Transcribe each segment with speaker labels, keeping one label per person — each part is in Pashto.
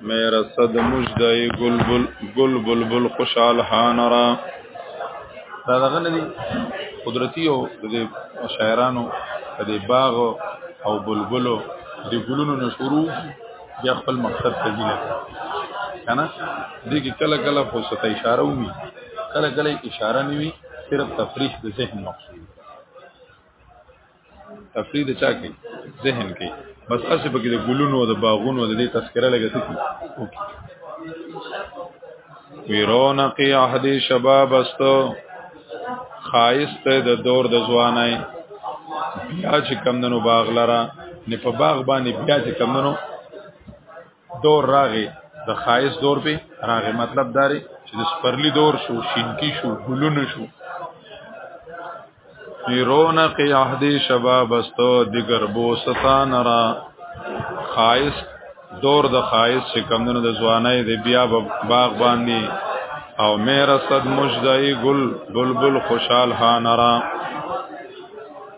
Speaker 1: میرا صد مجدای گل بل گل بل بل خوشحال حان را دا دغه ندی قدرتی او د شاعرانو د باغ او بلبلو د ګلونو نشورو بیا خپل مقصد ته ځي کنه دې کې کله کله خو ست اشاره وي کله کله اشاره نیوي صرف تفریح د ذهن مقصود تفریح د چا کې ذهن کې بس اسې پکې د ګلونو د باغونو د دې تذکره لګې څه ویرون قی عهد شباب است خایست د دور د ځوانای بیا چې کمندنو باغ لره نه په باغ باندې بیا چې کمندنو دور راغی د خایس دور به راغی مطلب داري چې د سپرلی دور شو شینکی شو ګلونو شو رونق عهد شباب است دیگر بوستان را خایس دور د خایس چې کمونه د ځواني د بیا باغ باندې او میرا صد مجدای گل بلبل خوشحال ها نرا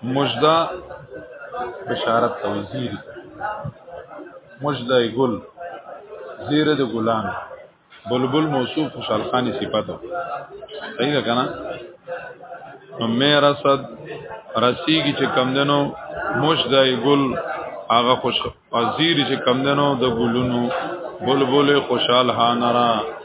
Speaker 1: مجدا بشارت توزیری مجدای ګل زیر د ګلان بلبل موصوف خوشحال خان صفته صحیح ده کنه نو مې رسد رسیږي چې کم دنو مجدای ګل هغه خوش ازیر چې کم دنو د ګلونو بلبل خوشحال هانرا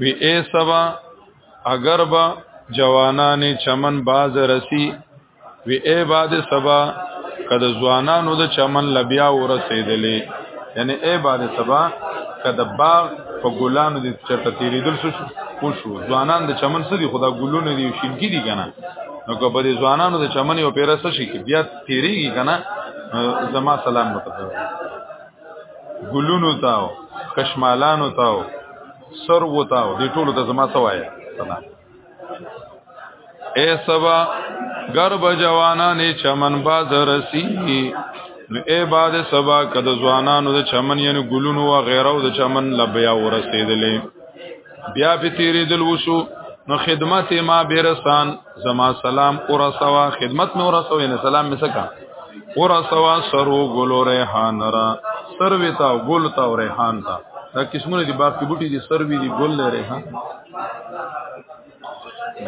Speaker 1: وی ای سبا اگر با جوانان چمن باز رسی وی ای باد سبا کد ځوانانو د چمن لبیا ورسېدلې یعنی ای باد سبا کد باغ په ګلانو دي چرته تیریدل شو خو شو ځوانان د چمن سدي خدا ګلونه دي شین کی دي کنه نو که په دې ځوانانو د چمن یو پیرسه شي کې بیا تیریږي کنه زما سلام متفق ګلونو تاو کشمالانو تاو سر و تاو دې ټولو ته زما سوای سلام اے سبا گرب جوانا نه چمن باز رسی نو اے باد سبا کده ځوانانو د چمن یعنی ګلونو و غیره او د چمن لبیا ورسېدلې بیا په تیرې دل وشو نو خدمت ما بیرسان زما سلام اور سوا خدمت نور سوا نه سلام می سکا اور سوا سرو ګلو ریحان را سروي تا ګل تا ریحان تا دا قسمونه دي باغ کې بوټي دي سروي دي ګل نه ریحان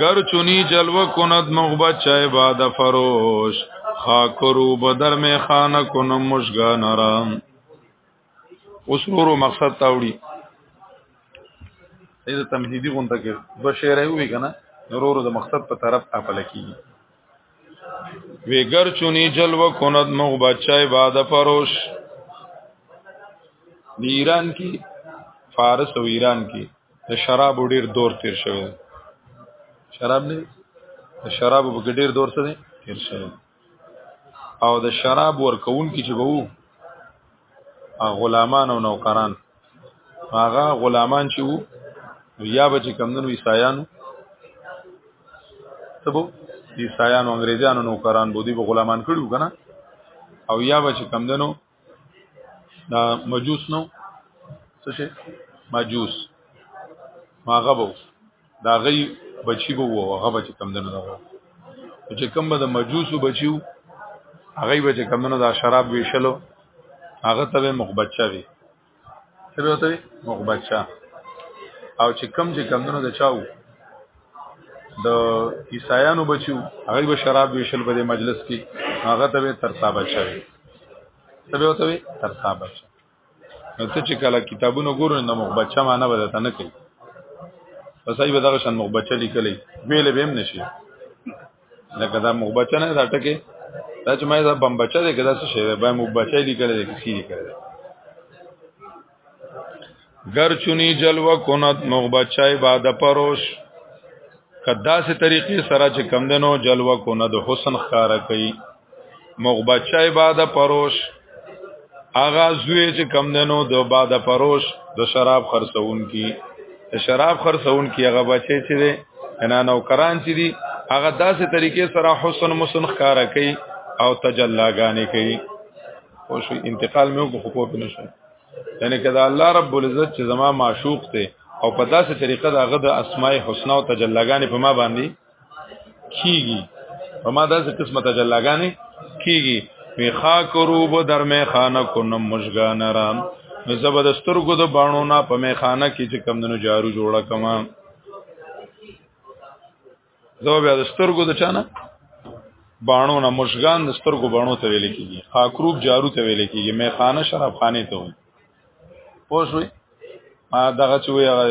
Speaker 1: گر چونی جلوه کند مغبت چای باد فروش خاکرو بدر میں خانه کنم مشگان رام وسرورو مقصد تاوړي اې تمهیدی غونډه کې دوه شعر یې وی کنه نورورو د مقصد په طرف خپل کیږي وی ګر چونی جلوه کند مغ بچای باد پروش ایران کې فارس او ایران کې د شراب ډیر دور تیر شوی شراب نه شراب په ډیر دور سره تیر شوی او د شراب ورکون کې چې وو غلامان او نوکران هغه غلامان چې وو یا به چې کمندونو عیسایانو سبو عیسایانو انګریزانو نوکران بودی به غلامان کړو کنه او یا به چې کمندونو دا مجوس نو څه شي مجوس ما غبو دا غي بچي بو وو هغه بچ کم دنه دا چې کم به د مجوسو بچیو هغه به چې کم دنه دا شراب ویشلو هغه ته مخبچه وی به وته مغبت شاه او چې کم چې کم دنو د چاو د عیسایانو بچو هغه به شراب ویشل په مجلس کې هغه ته تر صاحب شوی ته به وته تر صاحب شوی نو ته چې کله کتابونو ګورو نو مغبت شاه معنی به ته نه کوي پسای به دغه شان مغبت لیکلی ویل به هم نشي لکه دا مغبچه نه دا ټکه دا چې ما دا بمبچه دی کدا څه شی دی به مغبچه لیکل دی کسی لیکل دی گر چونی جلوه کند مغبچه بعد پروش کدا سه طریقې سره چې کم دنو جلوه کند حسن خاره کوي مغبچای بعد پروش اغا زوی چې کم دنو د بعد پروش د شراب خرڅون کی شراب خرڅون کی هغه بچی چې دی انا نوکران چې دی هغه داسې طریقې سره حسن مسن ښکارا کوي او تجلا غانې کوي خو شو انتقال مې وکړو خو په نشه یعنی کدا الله رب العزت چې زما معشوق ته او په داسې طریقه دا غد اسماء الحسنا او تجلا غانې په ما باندې کیږي په ما داسې قسمه تجلاګانې کیږي می خا کروب در می خانه کنم مشګان رام می زبردستر کو د بانو نه په می خانه کې چې کم دنو جارو جوړه کما زو بیا د سترګو د چانه بانو نه مشګان د سترګو بانو ته ویل کیږي خا کروب جارو ته ویل کیږي می خانه شراب خانه ته وي پوښوي ما دغه چې وی هغه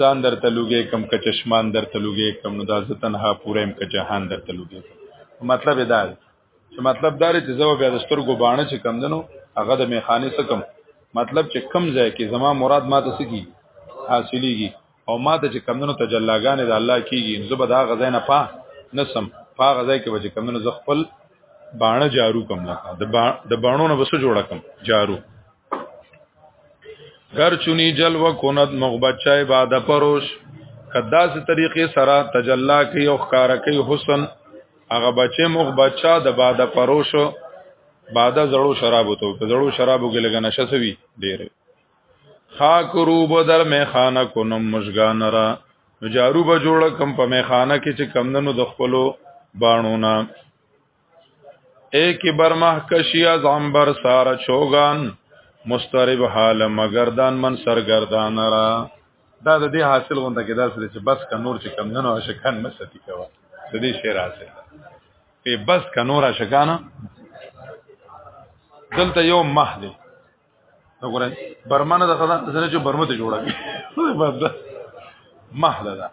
Speaker 1: ځان درته لوګې کم که چشمان درته لوګې کم نو دا زه تنها پوره يم که جهان درته لوګې کم مطلب دا دی چې مطلب دا دی چې زه بیا د سترګو باڼه چې کم دنو هغه د میخانې څه کم مطلب چې کم ځای کې زما مراد ما ته سکی حاصلېږي او ما ته چې کمونو تجلاګانې د الله کیږي نو زه به دا غزا نه پا نسم پا غزا کې به چې کمونو زه خپل باڼه جارو کوم لکه د با د باڼو نه بس جوړه کوم جارو ګر چونی جل و کونت مغبچه بعد پروش کدا سه طریقې سره تجلا کوي او ښکارا کوي حسن هغه بچي مغبچه د بعد پروش بعد زړو شرابو ته زړو شرابو کې لګنه شسوي ډېر خاک روب در میخانه کنم مشګان را نو جارو به جوړ کم په میخانه کې چې کمندنو د خپلو بانو نه ایک برمه کشی از عنبر سار چوغان مسترب حال مگردان من سرگردان را دا د دې حاصل غونډه کې دا سره چې بس کا نور چې کم نه نو شکان مستی کوا د دې شعر حاصل په بس کا نور شکان دلته یو مه دی وګورئ برمنه د خدای زنه چې برمه ته جوړه کی محله ده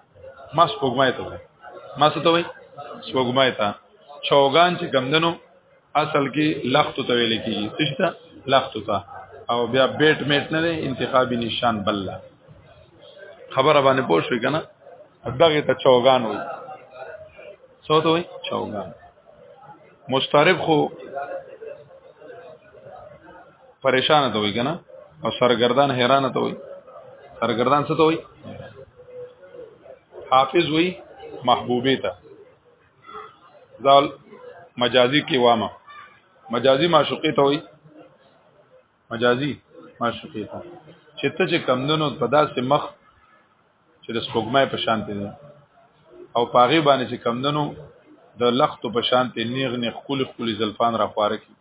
Speaker 1: ما سپوږمۍ ته وای ما څه ته وای سپوږمۍ ته چوغان چې کمندنو اصل کې لخت ته ویل کیږي تشته لخت ته او بیا بیٹ میټ نه انتخابي نشان بل خبره باندې پوه شو کنه دغه ته چوغان وای څه ته وای چوغان مسترب خو پریشان ته وي کنه او سرګردان حیران ته وي سرګردان څه ته وي حافظ وي محبوبه ته ځال مجازي کې وامه مجازي معشوقي ته وي مجازي معشوقې ته چې ته چې کمندونو په داسې مخ چې د سپوږمۍ په شان دی او پاغي باندې چې کمندونو د لختو په شان ته نیغ نیغ خولي خولي زلفان را خواره کی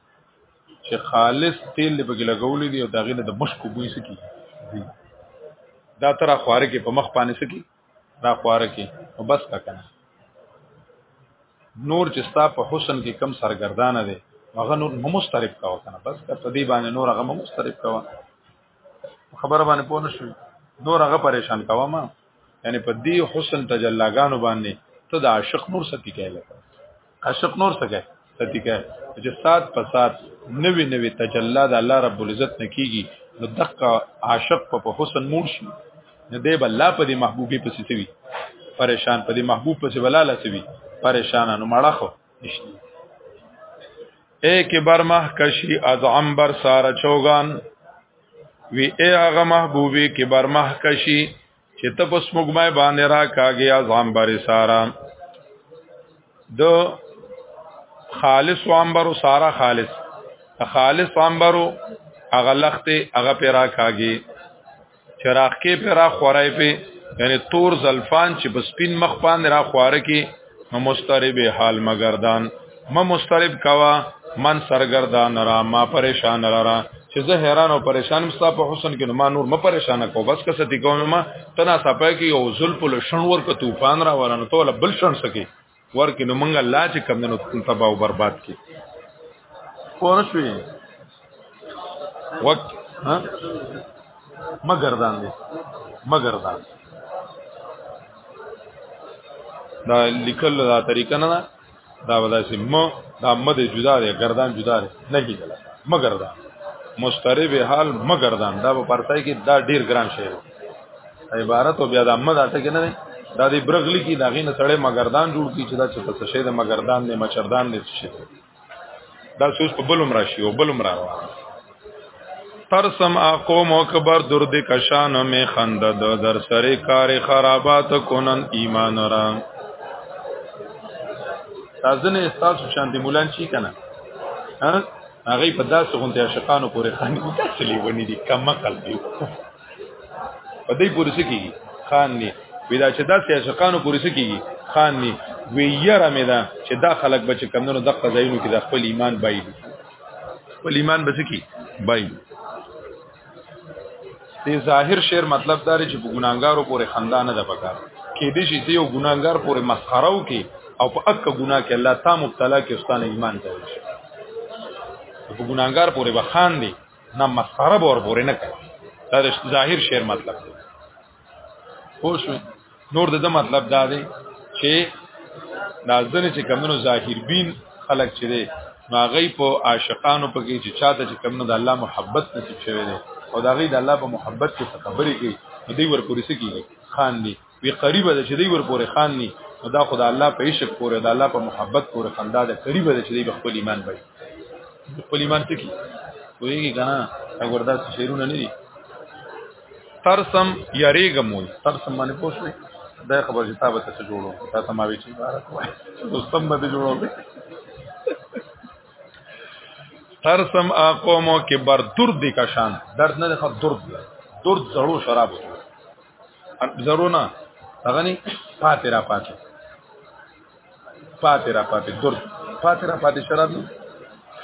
Speaker 1: چې خالص تیل په کې لګولې دي او داغه نه د مشکو بوی سکی دا تر خواره کې په مخ باندې سکی دا خواره کې او بس کا کنه نور چې ستا په حسن کې کم سرګردانه دی هغه نور مسترب کا وکنه بس کا په دې باندې نور هغه مسترب کا خبره باندې پوه نه شو نور هغه پریشان کا ما یعنی په دې حسن تجلاګانو باندې ته د عاشق نور سکی کېلې اشرف نور څه کوي ستی کوي چې سات په سات نوې نوې تجلا د الله رب العزت نه کیږي نو دقه عاشق په حسن مور شي نو دی بل لا په دې محبوبي پسې سوي پریشان په دې محبوب پسې بلا لسوي پریشان نو مړه خو نشته ایک بر مه کشی از عنبر سارا چوغان وی ای هغه محبوبي کې بر مه کشی چې ته په سمګمای باندې را کاږي اعظم بری سارا د خالص وامبرو سارا خالص خالص وامبرو هغه لخت هغه پیرا کاږي چراغ کې پیرا خورای په یعنی تور زلفان چې په سپین مخ باندې را خواره کې نو مسترب حال مگردان ما مسترب کوا من سرگردان را ما پریشان لرا چې زه حیران او پریشان مستا په حسن کې نو ما نور ما پریشان کو بس کسه تی کوم ما تنا سپای کې او زلف له شنور ک طوفان را ورن ټول بل شن سکی ورکه نو منګه لا چې کم نو تباہ او برباد کی پوه شوې وک ها مگر دان دي مگر دان دا لیکل دا طریقه نه دا ودا چې م دا مد جدا دی گردان جدا دی نه کیدل مگر دا مسترب حال مگر دا دا په پرتای کې دا ډیر ګران شی دی عبارت او بیا دا مد اته کې نه دی دا دی برغلی کې دا غینه سړی مگردان جوړ کی چې دا چې څه شی د مگردان نه مچردان نه شي دا سوس په بلوم راشي او بلوم را روان ترسم اقوم اکبر درد کشان می خند دو در سر کار خرابات کنن ایمان را تازن استاسو شانتی مولان چی کنه هغه په داسې غونډه شقانو پورې خاني تسلی ونی دي کمقل دی په دې پوری سکی خان نه ودا چې دا سیاسقانو پوری سکی خان نه وی یره مې دا چې دا خلک بچ کمنو دغه ځایونو کې د خپل ایمان بایي خپل ایمان بچ کی بایي دی ظاهر شعر مطلب داره چې په ګناګارو پورې خندا نه ده پکار کې دې شي ته یو ګناګار پورې مسخره وکي او په اک ګنا کې الله تا مبتلا کې استانه ایمان ته وي په ګناګار پورې بخان دي نه مسخره به ور پورې نه کوي دا د ظاهر شعر مطلب دی خو شو نور د مطلب دا دی چې نازنه چې کمنو ظاهر بین خلق چې دی ماغی په عاشقانو پکې چې چاته چې کمنو د الله محبت نصیب شوی دی او دا غي د الله په محبت کې خبرې کوي دوی ورپورې سکی خان دي وی قریب ده چې دی ور پورې خان ني دا خدای الله په عشق پورې دا الله په محبت پورې خندا ده قریب ده چې دی خپل ایمان بای خپل ایمان ټکی ویږي کنه اگر دا شعرونه نه دي ترسم یریګم وي ترسم باندې پوښتنه دا خبر چې تابه ته جوړو دا سماوي چې بار کوي دوستم باندې جوړو ترسم اقومو کې بر درد کا شان درد نه خو درد درد زړو شراب زرونه هغه نه پاتې را پاتې پاتې را پاتې تر پاتې را پاتې شراب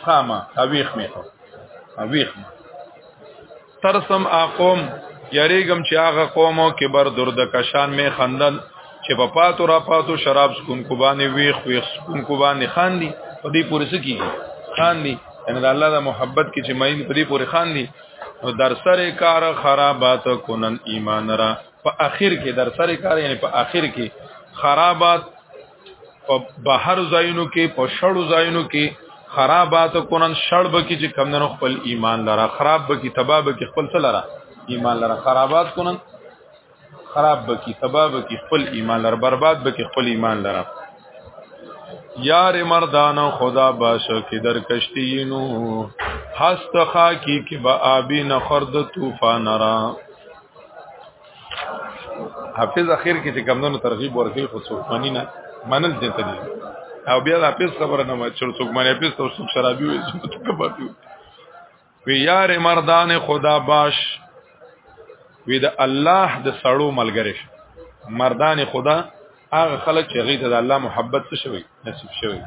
Speaker 1: خامه اویخ می خو اویخ ترسم اقوم یریګم چې هغه قومو کې بر درد کشان می خندل چې په پاتو را پاتو شراب سکون کو باندې ویخ ویخ سکون کو باندې خاندي په دې پورې سکی خاندي ان الله د محبت کې چې مې په دې پورې خاندي نو در سره کار خرابات کنن ایمان را په اخر کې در سره کار یعنی په اخر کې خرابات په بهر ځایونو کې په شړو ځایونو کې خرابات کنن شړ به کې چې کم نه خپل ایمان لره خراب به کې تباب کې خپل څه لره ایمان لره خرابات کنن خراب بکی تباہ بکی خپل ایمان لر برباد بکی خپل ایمان لر یار مردان خدا باش کی در کشتینو هست خاکی کی با آبی نخرد توفان را حافظ اخیر کې چې کمندونو ترغیب ورکړي خو څوکمنی نه منل دي ته دي او بیا د حافظ خبره نه ما چې څوکمنی حافظ ته څوک شرابي وي څوک کبابي وي وی یار مردان خدا باش وی د الله د سړو ملګری مردان خدا هغه خلک چې غیته د الله محبت څه شوی نصیب شوی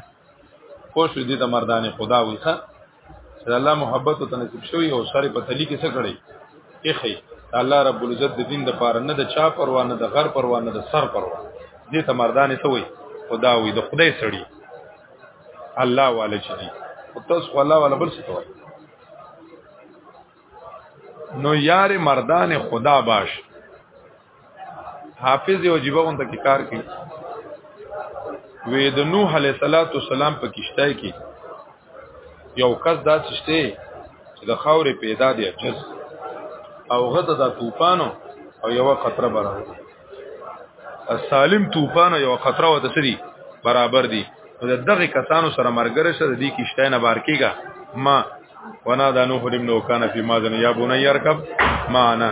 Speaker 1: خوش دې د مردان خدا وی ښه د الله محبت ته نصیب شوی او سره په تلی کې څه کړی اخی الله رب العزت د دین د پاره نه د چا پروا نه د غر پروا نه د سر پروا دې ته مردان څه وی خدا وی د خدای سړی الله والا چې دي او تاسو خو الله والا بل څه کوي نو یار مردان خدا باش حافظ او جیبه اون ته کار کوي وې د نوح علیه صلوات و سلام په کشته کې یو کس دا چشته چې د خاورې پیدا دی جز او غته د طوفانو او یو قطره برابر سالم طوفان یو خطر او تسری برابر دي د دغه کسانو سره مرګره شه د دې کیشته نه بار کیګا ما ونا دا نو خدیم نو کان فی ما ذن یا بنی ارکب معنا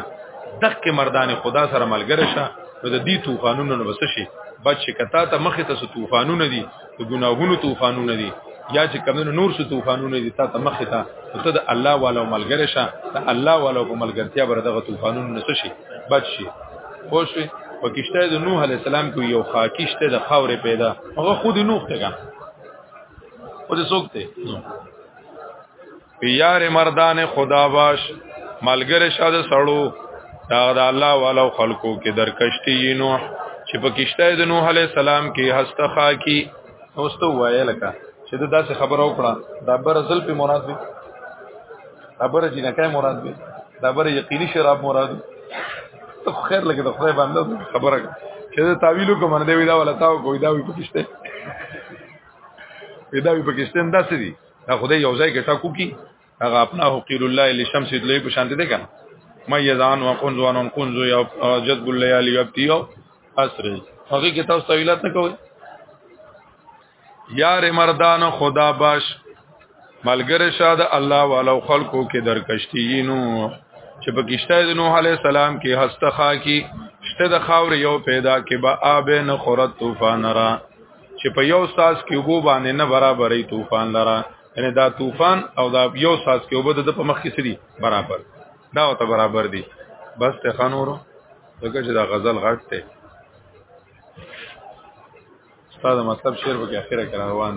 Speaker 1: دغه مردان خدا سره ملګری شه نو د دې طوفانونو نه بس شي بچ کتا ته مخه ته طوفانونه دي د ګناهونو طوفانونه دي یا چې کمنو نور څه طوفانونه دي تا ته مخه تا ته د الله والو ملګری شه د الله والو په ملګرتیا بر دغه طوفانونه نس شي بچ شي خو شي په کشته د نوح علی السلام کې یو خاکشته د خاورې پیدا هغه خود نوح ته ګان او د سوکته یار مردان خدا باش ملګری شاد سړو دا د الله والو خلقو کې درکشتي نوح چې په کشته د نوح علی السلام کې هسته خاکی اوستو وایې لکه چې دا داسې خبره وکړه دا بر ځل په مراد وي دا بر جنکای مراد وي دا بر یقیني شراب مراد وي ته خیر لګي د خدای باندې خبره چې دا تعویل کوم نه دی وی دا ولا تاو کوی دا وی پکشته وی دا وی پکشته انداسې دي دا خدای یو ځای کې ټاکو کی هغه اپنا حقیر الله لشمس دلی په شان دي کنه ما یزان وقنز وانون قنز یا جذب الليالي یبتیو اسر هغه کې تاسو تویلات نه کوئ یار مردان خدا باش ملګری شاد الله والو خلقو کې درکشتینو چې په کشته د نوح علی السلام کې هسته خا کې شته د خاور یو پیدا کې با آب نه خورت طوفان را چې په یو ساس کې وګو باندې نه برابرې طوفان لرا یعنی دا طوفان او دا یو ساس کې وګو د په مخ کې سړي برابر دا او ته برابر دي بس ته خانورو دغه چې دا غزل غټ ته استاد مطلب شعر په اخره کې روان